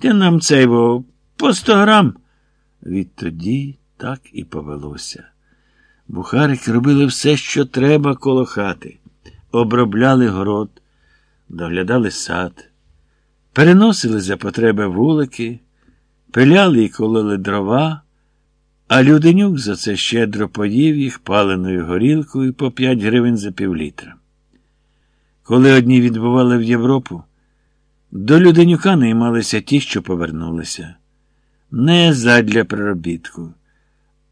Ти нам цей во по сто грам. Відтоді так і повелося. Бухарики робили все, що треба коло хати, обробляли город, доглядали сад, переносили за потреби вулики, пиляли і кололи дрова, а Люденюк за це щедро поїв їх паленою горілкою по 5 гривень за півлітра. Коли одні відбували в Європу, до Люденюка наймалися ті, що повернулися. Не задля приробітку,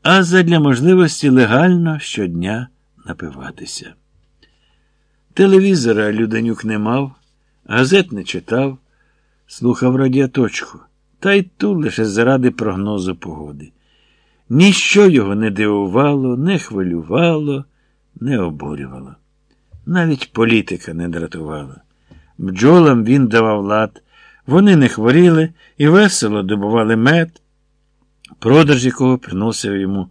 а задля можливості легально щодня напиватися. Телевізора Люденюк не мав, газет не читав, слухав радіоточку, та й ту лише заради прогнозу погоди. Ніщо його не дивувало, не хвилювало, не обурювало. Навіть політика не дратувала. Бджолам він давав лад, вони не хворіли і весело добували мед, продаж якого приносив йому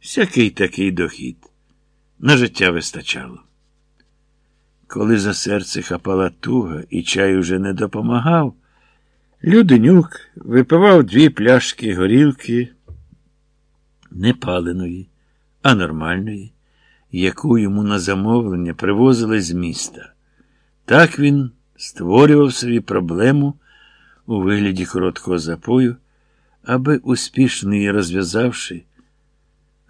всякий такий дохід. На життя вистачало. Коли за серце хапала туга і чай уже не допомагав, Люденюк випивав дві пляшки горілки не паленої, а нормальної, яку йому на замовлення привозили з міста. Так він створював собі проблему у вигляді короткого запою, аби, успішно її розв'язавши,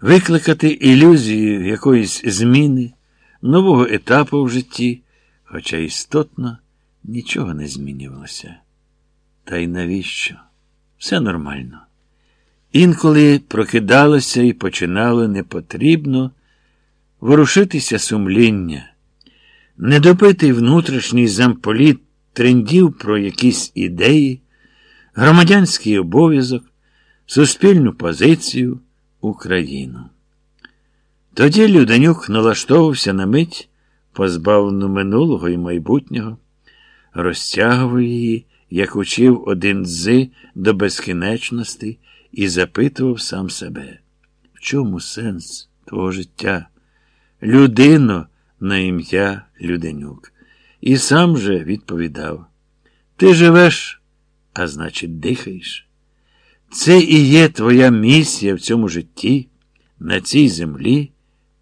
викликати ілюзію якоїсь зміни, нового етапу в житті, хоча істотно нічого не змінювалося. Та й навіщо? Все нормально. Інколи прокидалося і починало непотрібно ворушитися сумління. Недопитий внутрішній замполіт трендів про якісь ідеї, громадянський обов'язок, суспільну позицію, Україну. Тоді Люденюк налаштовувався на мить, позбавлену минулого і майбутнього, розтягував її, як учив один з до безкінечності, і запитував сам себе, в чому сенс твого життя? Людино на ім'я Люденюк. І сам же відповідав: Ти живеш, а значить, дихаєш. Це і є твоя місія в цьому житті, на цій землі,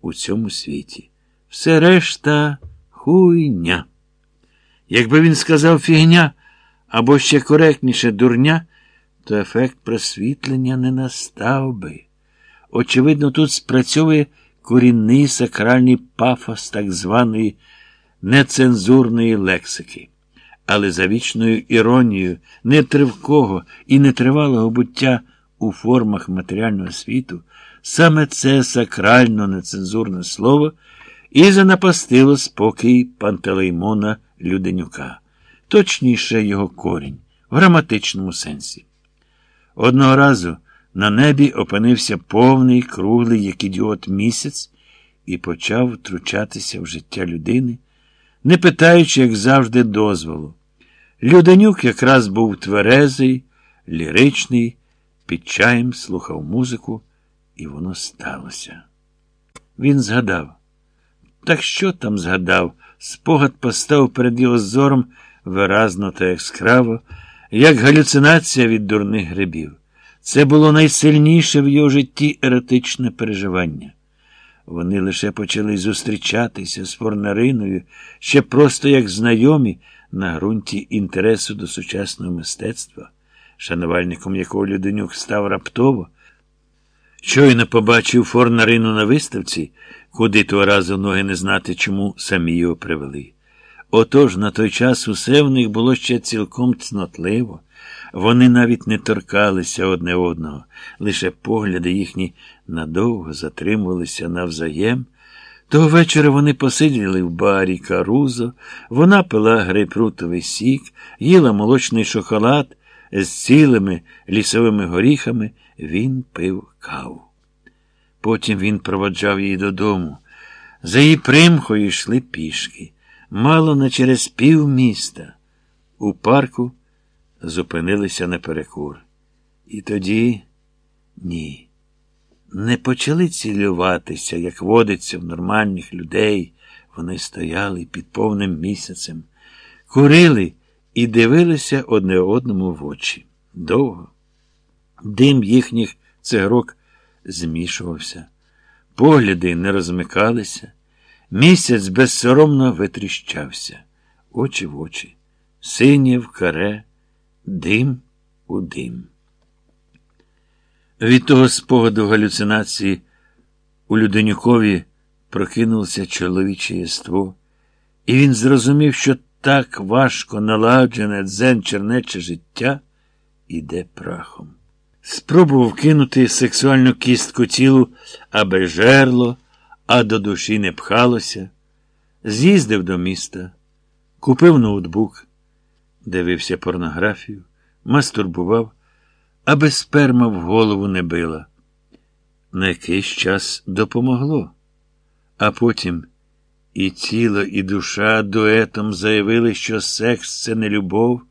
у цьому світі. Все решта хуйня. Якби він сказав фігня або ще коректніше дурня, то ефект просвітлення не настав би. Очевидно, тут спрацьовує корінний сакральний пафос так званої нецензурної лексики. Але за вічною іронією нетривкого і нетривалого буття у формах матеріального світу саме це сакрально нецензурне слово і занапастило спокій Пантелеймона Люденюка, точніше його корінь, в граматичному сенсі. Одного разу на небі опинився повний, круглий, як ідіот місяць, і почав втручатися в життя людини, не питаючи, як завжди, дозволу. Люденюк якраз був тверезий, ліричний, під чаєм слухав музику, і воно сталося. Він згадав. Так що там згадав? Спогад постав перед його зором виразно та яскраво, як галюцинація від дурних грибів. Це було найсильніше в його житті еротичне переживання. Вони лише почали зустрічатися з Форнариною ще просто як знайомі на ґрунті інтересу до сучасного мистецтва, шанувальником якого Люденюк став раптово. Щойно побачив Форнарину на виставці, куди того разу ноги не знати, чому самі його привели. Отож на той час усе в них було ще цілком цнотливо. Вони навіть не торкалися одне одного, лише погляди їхні надовго затримувалися навзаєм. Того вечора вони посиділи в барі Карузо, вона пила грейпрутовий сік, їла молочний шоколад з цілими лісовими горіхами, він пив каву. Потім він проводжав її додому. За її примхою йшли пішки, мало не через пів міста. У парку зупинилися наперекур. І тоді ні. Не почали цілюватися, як водиться в нормальних людей. Вони стояли під повним місяцем, курили і дивилися одне одному в очі. довго. Дим їхніх цигарок змішувався, погляди не розмикалися, місяць безсоромно витріщався, очі в очі, синє в каре, дим у дим. Від того спогаду галюцинації у Люденюкові прокинулося чоловіче єство, і він зрозумів, що так важко наладжене дзен чернече життя іде прахом. Спробував кинути сексуальну кістку тілу, аби жерло, а до душі не пхалося. З'їздив до міста, купив ноутбук, дивився порнографію, мастурбував, аби сперма в голову не била. На якийсь час допомогло, а потім і тіло, і душа дуетом заявили, що секс це не любов,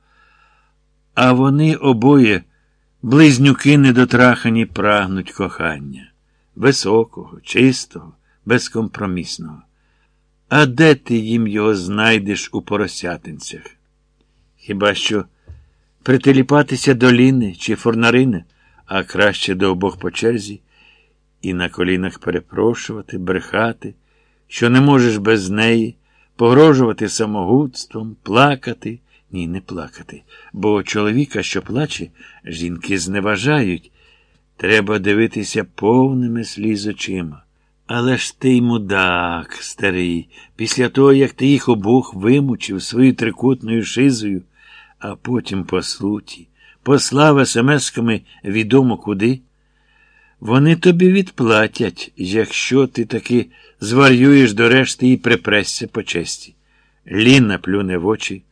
а вони обоє. Близнюки недотрахані прагнуть кохання, високого, чистого, безкомпромісного. А де ти їм його знайдеш у поросятинцях? Хіба що прителіпатися до Ліни чи Форнарини, а краще до обох по черзі, і на колінах перепрошувати, брехати, що не можеш без неї, погрожувати самогубством, плакати. Ні, не плакати, бо чоловіка, що плаче, жінки зневажають. Треба дивитися повними сліз очима. Але ж ти й мудак, старий, після того, як ти їх обох вимучив своєю трикутною шизою, а потім, по суті, послав смс-ками відомо куди. Вони тобі відплатять, якщо ти таки зварюєш до решти і припресся по честі. Ліна плюне в очі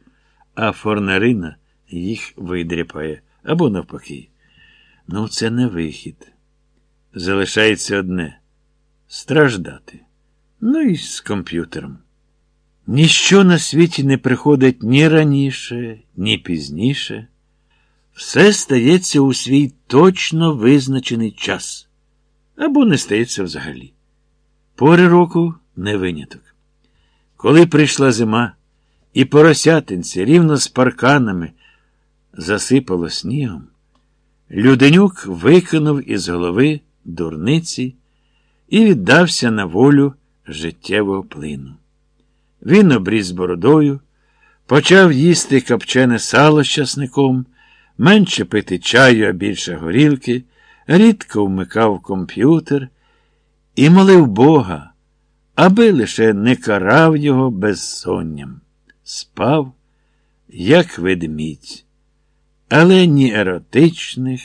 а форнарина їх видряпає або навпаки. Ну, це не вихід. Залишається одне страждати. Ну і з комп'ютером. Ніщо на світі не приходить ні раніше, ні пізніше. Все стається у свій точно визначений час або не стається взагалі. Пори року не виняток. Коли прийшла зима, і поросятинці рівно з парканами засипало снігом, Люденюк викинув із голови дурниці і віддався на волю життєвого плину. Він обріз бородою, почав їсти копчене сало з часником, менше пити чаю, а більше горілки, рідко вмикав комп'ютер і молив Бога, аби лише не карав його безсонням. Спав, як ведмідь, але ні еротичних,